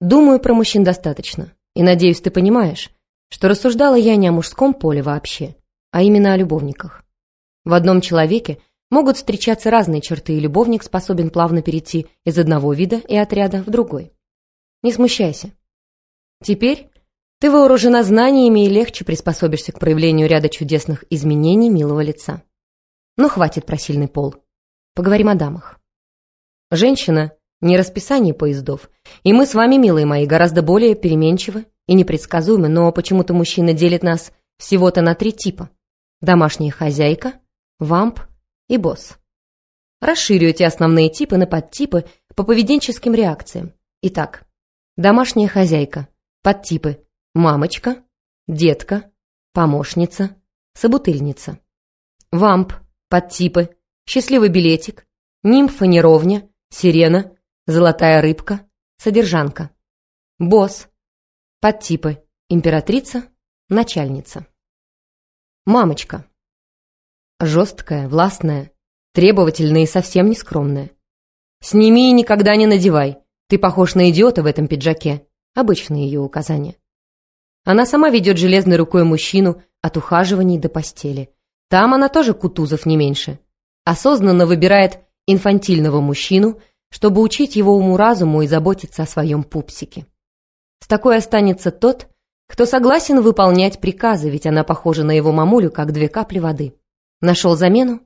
Думаю, про мужчин достаточно. И надеюсь, ты понимаешь, что рассуждала я не о мужском поле вообще, а именно о любовниках. В одном человеке могут встречаться разные черты, и любовник способен плавно перейти из одного вида и отряда в другой. Не смущайся. Теперь ты вооружена знаниями и легче приспособишься к проявлению ряда чудесных изменений милого лица. Но хватит про сильный пол. Поговорим о дамах. Женщина — не расписание поездов, и мы с вами, милые мои, гораздо более переменчивы и непредсказуемы, но почему-то мужчина делит нас всего-то на три типа. Домашняя хозяйка, вамп и босс. Расширю эти основные типы на подтипы по поведенческим реакциям. Итак, домашняя хозяйка, подтипы мамочка, детка, помощница, собутыльница. Вамп, подтипы, счастливый билетик, нимфа неровня, сирена, золотая рыбка, содержанка. Босс, подтипы, императрица, начальница. Мамочка. Жесткая, властная, требовательная и совсем не скромная. «Сними и никогда не надевай. Ты похож на идиота в этом пиджаке». Обычные ее указания. Она сама ведет железной рукой мужчину от ухаживаний до постели. Там она тоже Кутузов не меньше. Осознанно выбирает инфантильного мужчину, чтобы учить его уму-разуму и заботиться о своем пупсике. С такой останется тот, кто согласен выполнять приказы, ведь она похожа на его мамулю, как две капли воды. Нашел замену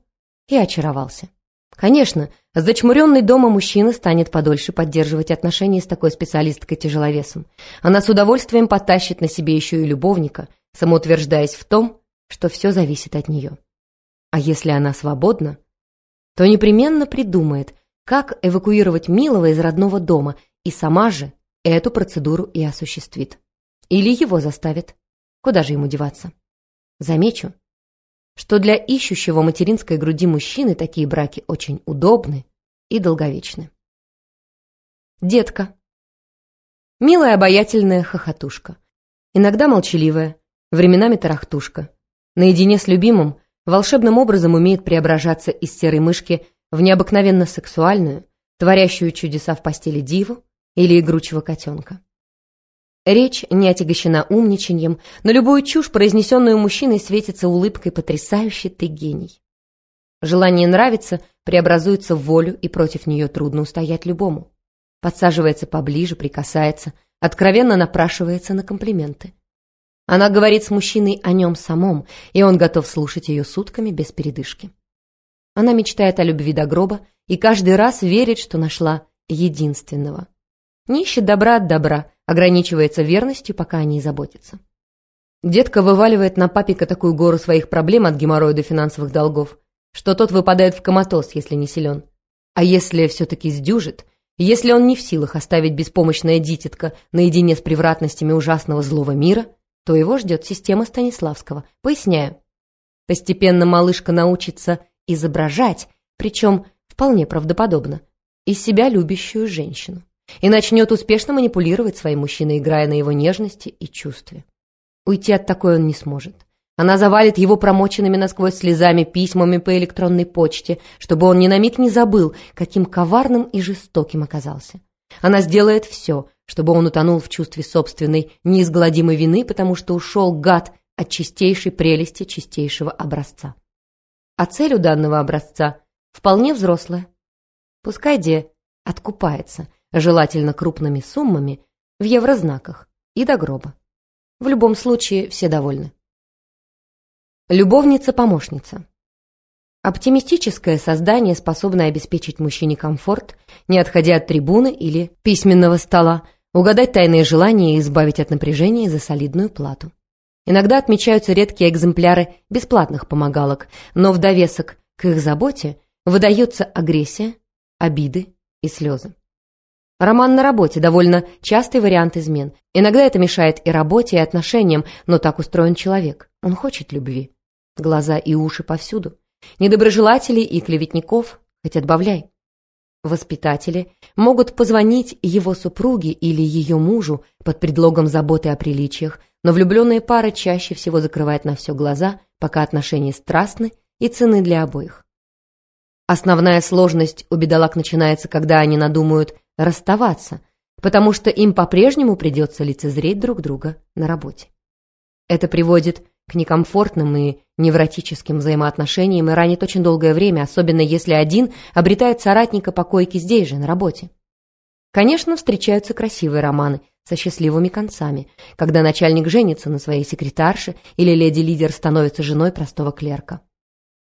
и очаровался. Конечно, зачмуренный дома мужчина станет подольше поддерживать отношения с такой специалисткой-тяжеловесом. Она с удовольствием потащит на себе еще и любовника, самоутверждаясь в том, что все зависит от нее. А если она свободна, то непременно придумает, как эвакуировать милого из родного дома, и сама же эту процедуру и осуществит. Или его заставит. Куда же ему деваться? Замечу, что для ищущего материнской груди мужчины такие браки очень удобны и долговечны. Детка. Милая обаятельная хохотушка. Иногда молчаливая, временами тарахтушка. Наедине с любимым волшебным образом умеет преображаться из серой мышки в необыкновенно сексуальную, творящую чудеса в постели диву или игручего котенка. Речь не отягощена умничаньем, на любую чушь, произнесенную мужчиной, светится улыбкой «потрясающий ты гений». Желание нравится преобразуется в волю, и против нее трудно устоять любому. Подсаживается поближе, прикасается, откровенно напрашивается на комплименты. Она говорит с мужчиной о нем самом, и он готов слушать ее сутками без передышки. Она мечтает о любви до гроба и каждый раз верит, что нашла единственного. Не ищет добра от добра, ограничивается верностью, пока о ней заботится. Детка вываливает на папика такую гору своих проблем от геморроя до финансовых долгов, что тот выпадает в коматоз, если не силен. А если все-таки сдюжит, если он не в силах оставить беспомощное дитятко наедине с превратностями ужасного злого мира, то его ждет система Станиславского. Поясняю. Постепенно малышка научится изображать, причем вполне правдоподобно, из себя любящую женщину и начнет успешно манипулировать своим мужчиной, играя на его нежности и чувстве. Уйти от такой он не сможет. Она завалит его промоченными насквозь слезами письмами по электронной почте, чтобы он ни на миг не забыл, каким коварным и жестоким оказался. Она сделает все, чтобы он утонул в чувстве собственной неизгладимой вины, потому что ушел гад от чистейшей прелести чистейшего образца. А цель у данного образца вполне взрослая. Пускай де откупается, желательно крупными суммами, в еврознаках и до гроба. В любом случае все довольны. Любовница-помощница. Оптимистическое создание, способное обеспечить мужчине комфорт, не отходя от трибуны или письменного стола, угадать тайные желания и избавить от напряжения за солидную плату. Иногда отмечаются редкие экземпляры бесплатных помогалок, но в довесок к их заботе выдается агрессия, обиды и слезы. Роман на работе – довольно частый вариант измен. Иногда это мешает и работе, и отношениям, но так устроен человек. Он хочет любви. Глаза и уши повсюду. Недоброжелателей и клеветников хоть отбавляй. Воспитатели могут позвонить его супруге или ее мужу под предлогом заботы о приличиях, но влюбленные пары чаще всего закрывают на все глаза, пока отношения страстны и цены для обоих. Основная сложность у бедолаг начинается, когда они надумают расставаться, потому что им по-прежнему придется лицезреть друг друга на работе. Это приводит к некомфортным и невротическим взаимоотношениям и ранит очень долгое время, особенно если один обретает соратника по койке здесь же, на работе. Конечно, встречаются красивые романы со счастливыми концами, когда начальник женится на своей секретарше или леди-лидер становится женой простого клерка.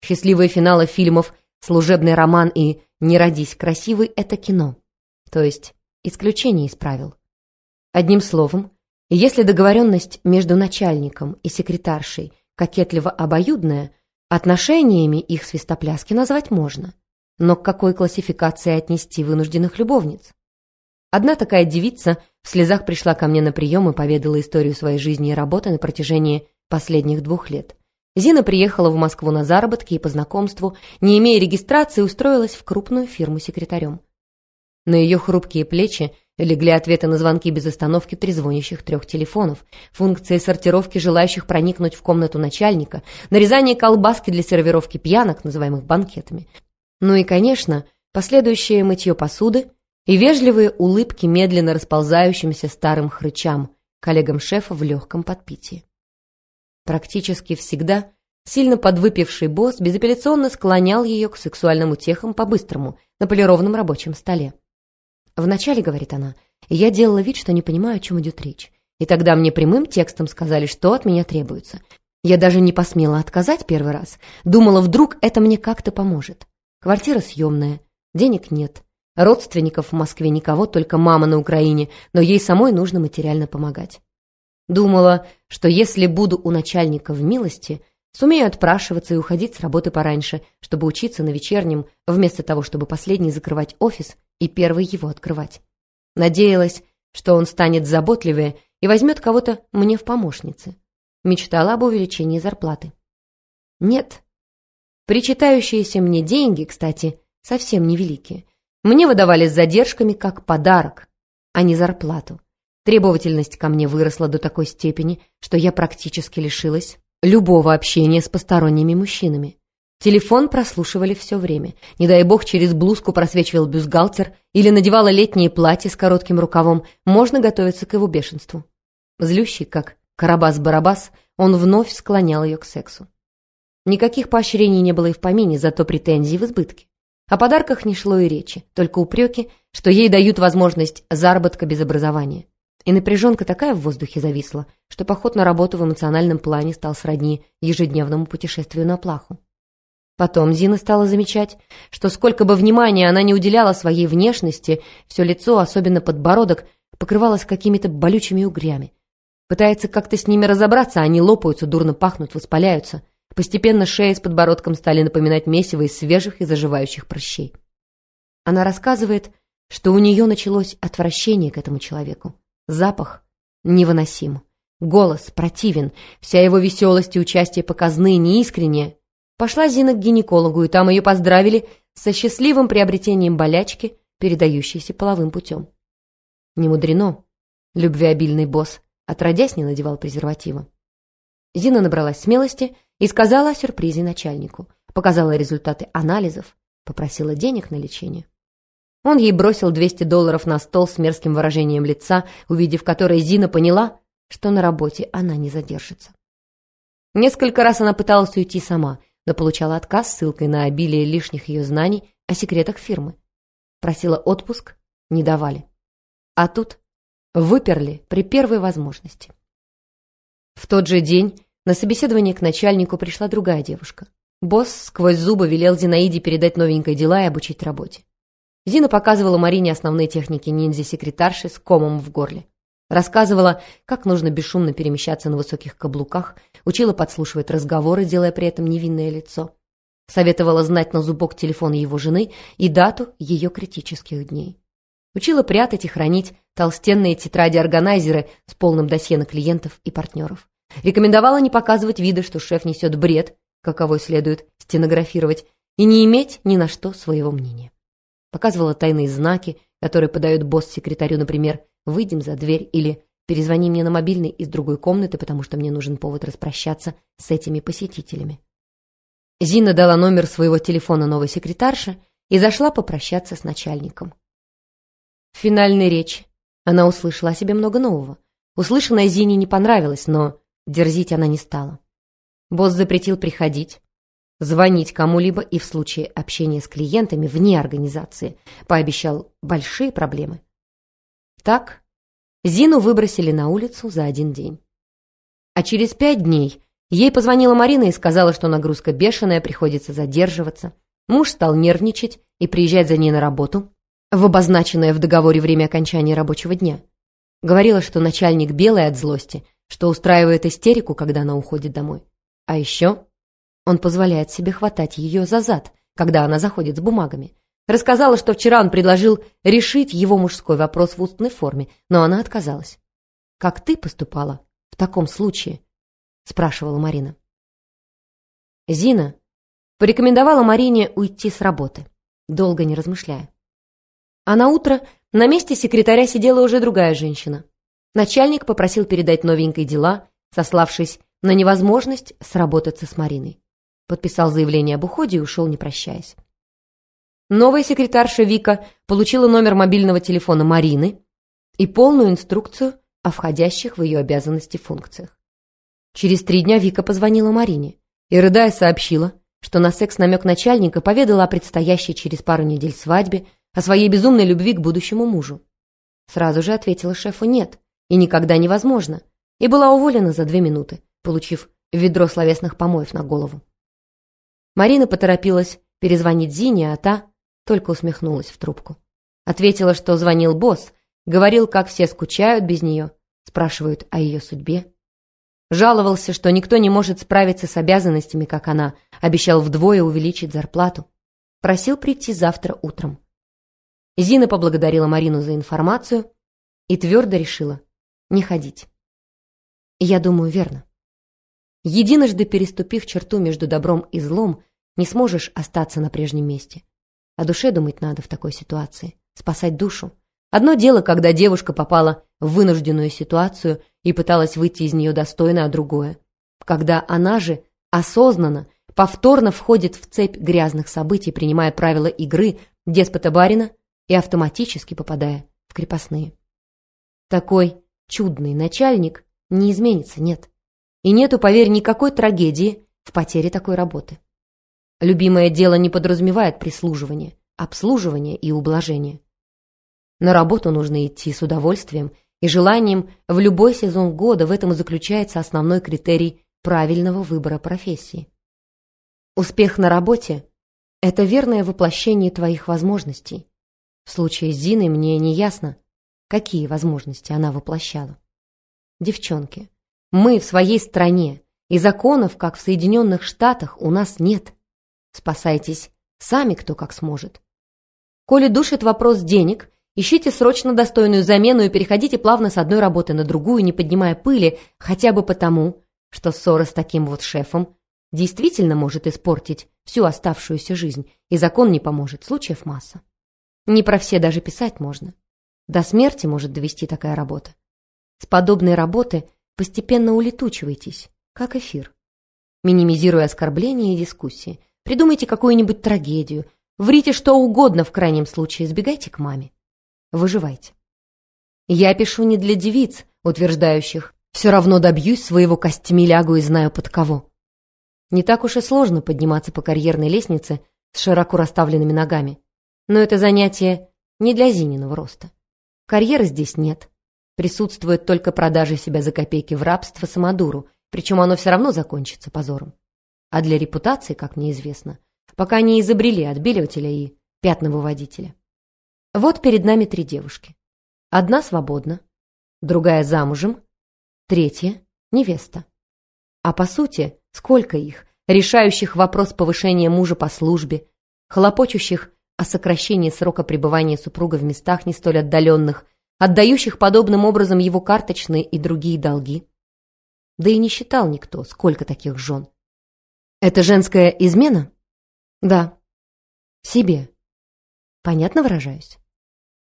Счастливые финалы фильмов «Служебный роман» и «Не родись красивый» — это кино. То есть исключение из правил. Одним словом, если договоренность между начальником и секретаршей кокетливо обоюдная, отношениями их свистопляски назвать можно. Но к какой классификации отнести вынужденных любовниц? Одна такая девица в слезах пришла ко мне на прием и поведала историю своей жизни и работы на протяжении последних двух лет. Зина приехала в Москву на заработки и по знакомству, не имея регистрации, устроилась в крупную фирму секретарем. На ее хрупкие плечи легли ответы на звонки без остановки трезвонящих трех телефонов, функции сортировки желающих проникнуть в комнату начальника, нарезание колбаски для сервировки пьянок, называемых банкетами. Ну и, конечно, последующее мытье посуды, и вежливые улыбки медленно расползающимся старым хрычам, коллегам шефа в легком подпитии. Практически всегда сильно подвыпивший босс безапелляционно склонял ее к сексуальным утехам по-быстрому, на полированном рабочем столе. «Вначале, — говорит она, — я делала вид, что не понимаю, о чем идет речь. И тогда мне прямым текстом сказали, что от меня требуется. Я даже не посмела отказать первый раз. Думала, вдруг это мне как-то поможет. Квартира съемная, денег нет, Родственников в Москве никого, только мама на Украине, но ей самой нужно материально помогать. Думала, что если буду у начальника в милости, сумею отпрашиваться и уходить с работы пораньше, чтобы учиться на вечернем, вместо того, чтобы последний закрывать офис и первый его открывать. Надеялась, что он станет заботливее и возьмет кого-то мне в помощницы. Мечтала об увеличении зарплаты. Нет. Причитающиеся мне деньги, кстати, совсем невеликие. Мне выдавали с задержками как подарок, а не зарплату. Требовательность ко мне выросла до такой степени, что я практически лишилась любого общения с посторонними мужчинами. Телефон прослушивали все время. Не дай бог, через блузку просвечивал бюстгальтер или надевала летнее платье с коротким рукавом, можно готовиться к его бешенству. Злющий, как Карабас-Барабас, он вновь склонял ее к сексу. Никаких поощрений не было и в помине, зато претензий в избытке. О подарках не шло и речи, только упреки, что ей дают возможность заработка без образования. И напряженка такая в воздухе зависла, что поход на работу в эмоциональном плане стал сродни ежедневному путешествию на плаху. Потом Зина стала замечать, что сколько бы внимания она не уделяла своей внешности, все лицо, особенно подбородок, покрывалось какими-то болючими угрями. Пытается как-то с ними разобраться, они лопаются, дурно пахнут, воспаляются. Постепенно шея с подбородком стали напоминать месиво из свежих и заживающих прыщей. Она рассказывает, что у нее началось отвращение к этому человеку. Запах невыносим. Голос противен, вся его веселость и участие показные, неискренние. Пошла Зина к гинекологу, и там ее поздравили со счастливым приобретением болячки, передающейся половым путем. Не мудрено. Любвеобильный босс отродясь не надевал презерватива. Зина набралась смелости и сказала о сюрпризе начальнику. Показала результаты анализов, попросила денег на лечение. Он ей бросил 200 долларов на стол с мерзким выражением лица, увидев которое Зина поняла, что на работе она не задержится. Несколько раз она пыталась уйти сама, но получала отказ ссылкой на обилие лишних ее знаний о секретах фирмы. Просила отпуск, не давали. А тут выперли при первой возможности. В тот же день на собеседование к начальнику пришла другая девушка. Босс сквозь зубы велел Зинаиде передать новенькое дела и обучить работе. Зина показывала Марине основные техники ниндзя-секретарши с комом в горле. Рассказывала, как нужно бесшумно перемещаться на высоких каблуках, учила подслушивать разговоры, делая при этом невинное лицо. Советовала знать на зубок телефон его жены и дату ее критических дней. Учила прятать и хранить толстенные тетради-органайзеры с полным досье на клиентов и партнеров. Рекомендовала не показывать вида, что шеф несет бред, каковой следует стенографировать, и не иметь ни на что своего мнения. Показывала тайные знаки, которые подает босс секретарю, например, «выйдем за дверь» или «перезвони мне на мобильный из другой комнаты, потому что мне нужен повод распрощаться с этими посетителями». Зина дала номер своего телефона новой секретарше и зашла попрощаться с начальником. В финальной речи Она услышала о себе много нового. Услышанное Зине не понравилось, но дерзить она не стала. Босс запретил приходить, звонить кому-либо и в случае общения с клиентами вне организации пообещал большие проблемы. Так Зину выбросили на улицу за один день. А через пять дней ей позвонила Марина и сказала, что нагрузка бешеная, приходится задерживаться. Муж стал нервничать и приезжать за ней на работу в обозначенное в договоре время окончания рабочего дня. Говорила, что начальник белый от злости, что устраивает истерику, когда она уходит домой. А еще он позволяет себе хватать ее за зад, когда она заходит с бумагами. Рассказала, что вчера он предложил решить его мужской вопрос в устной форме, но она отказалась. «Как ты поступала в таком случае?» – спрашивала Марина. Зина порекомендовала Марине уйти с работы, долго не размышляя. А на утро на месте секретаря сидела уже другая женщина. Начальник попросил передать новенькой дела, сославшись на невозможность сработаться с Мариной. Подписал заявление об уходе и ушел, не прощаясь. Новая секретарша Вика получила номер мобильного телефона Марины и полную инструкцию о входящих в ее обязанности функциях. Через три дня Вика позвонила Марине и, рыдая, сообщила, что на секс-намек начальника поведала о предстоящей через пару недель свадьбе, о своей безумной любви к будущему мужу. Сразу же ответила шефу «нет» и никогда невозможно, и была уволена за две минуты, получив ведро словесных помоев на голову. Марина поторопилась перезвонить Зине, а та только усмехнулась в трубку. Ответила, что звонил босс, говорил, как все скучают без нее, спрашивают о ее судьбе. Жаловался, что никто не может справиться с обязанностями, как она, обещал вдвое увеличить зарплату. Просил прийти завтра утром. Зина поблагодарила Марину за информацию и твердо решила не ходить. Я думаю, верно. Единожды переступив черту между добром и злом, не сможешь остаться на прежнем месте. О душе думать надо в такой ситуации, спасать душу. Одно дело, когда девушка попала в вынужденную ситуацию и пыталась выйти из нее достойно, а другое. Когда она же осознанно, повторно входит в цепь грязных событий, принимая правила игры деспота барина и автоматически попадая в крепостные. Такой чудный начальник не изменится, нет. И нету, поверь, никакой трагедии в потере такой работы. Любимое дело не подразумевает прислуживание, обслуживание и ублажение. На работу нужно идти с удовольствием и желанием в любой сезон года, в этом и заключается основной критерий правильного выбора профессии. Успех на работе – это верное воплощение твоих возможностей. В случае с Зиной мне не ясно, какие возможности она воплощала. Девчонки, мы в своей стране, и законов, как в Соединенных Штатах, у нас нет. Спасайтесь сами кто как сможет. Коли душит вопрос денег, ищите срочно достойную замену и переходите плавно с одной работы на другую, не поднимая пыли, хотя бы потому, что ссора с таким вот шефом действительно может испортить всю оставшуюся жизнь, и закон не поможет, случаев масса. Не про все даже писать можно. До смерти может довести такая работа. С подобной работы Постепенно улетучивайтесь, как эфир. Минимизируя оскорбления и дискуссии. Придумайте какую-нибудь трагедию. Врите что угодно в крайнем случае. Сбегайте к маме. Выживайте. Я пишу не для девиц, утверждающих «все равно добьюсь своего костями лягу и знаю под кого». Не так уж и сложно подниматься по карьерной лестнице с широко расставленными ногами. Но это занятие не для Зининого роста. Карьеры здесь нет. Присутствует только продажа себя за копейки в рабство самодуру, причем оно все равно закончится позором. А для репутации, как мне известно, пока не изобрели отбеливателя и пятновыводителя. Вот перед нами три девушки. Одна свободна, другая замужем, третья — невеста. А по сути, сколько их, решающих вопрос повышения мужа по службе, хлопочущих о сокращении срока пребывания супруга в местах не столь отдаленных, отдающих подобным образом его карточные и другие долги. Да и не считал никто, сколько таких жен. Это женская измена? Да. Себе. Понятно выражаюсь?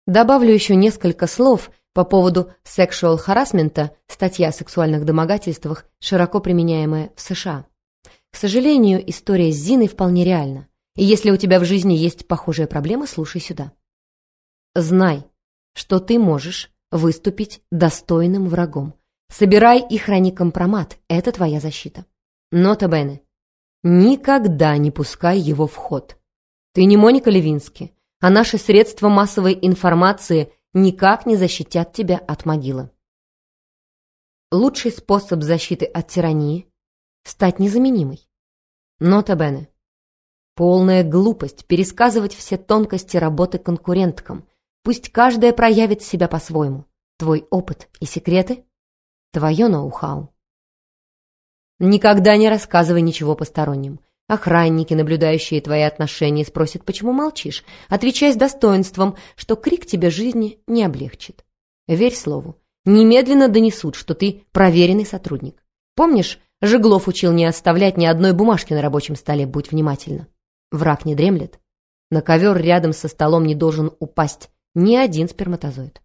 Добавлю еще несколько слов по поводу sexual harassment, статья о сексуальных домогательствах, широко применяемая в США. К сожалению, история с Зиной вполне реальна. И если у тебя в жизни есть похожая проблема, слушай сюда. Знай, что ты можешь выступить достойным врагом. Собирай и храни компромат, это твоя защита. Нота Бене. Никогда не пускай его в ход. Ты не Моника Левински, а наши средства массовой информации никак не защитят тебя от могилы. Лучший способ защиты от тирании – стать незаменимой. Нота Бене. Полная глупость пересказывать все тонкости работы конкуренткам. Пусть каждая проявит себя по-своему. Твой опыт и секреты – твое ноу-хау. Никогда не рассказывай ничего посторонним. Охранники, наблюдающие твои отношения, спросят, почему молчишь. Отвечай с достоинством, что крик тебе жизни не облегчит. Верь слову. Немедленно донесут, что ты проверенный сотрудник. Помнишь, Жеглов учил не оставлять ни одной бумажки на рабочем столе, будь внимательна. Враг не дремлет. На ковер рядом со столом не должен упасть ни один сперматозоид.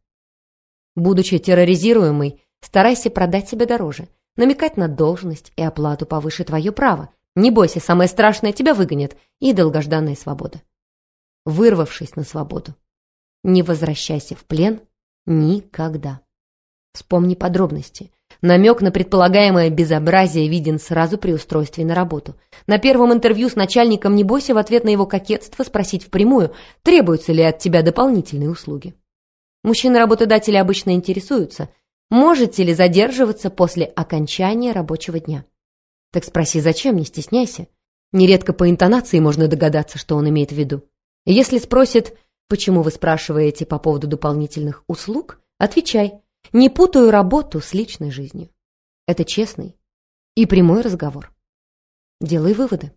Будучи терроризируемой, старайся продать себя дороже – намекать на должность и оплату повыше твое право. Не бойся, самое страшное тебя выгонят, и долгожданная свобода. Вырвавшись на свободу, не возвращайся в плен никогда. Вспомни подробности. Намек на предполагаемое безобразие виден сразу при устройстве на работу. На первом интервью с начальником не бойся в ответ на его кокетство спросить впрямую, требуются ли от тебя дополнительные услуги. Мужчины-работодатели обычно интересуются, Можете ли задерживаться после окончания рабочего дня? Так спроси, зачем, не стесняйся. Нередко по интонации можно догадаться, что он имеет в виду. Если спросит, почему вы спрашиваете по поводу дополнительных услуг, отвечай, не путаю работу с личной жизнью. Это честный и прямой разговор. Делай выводы.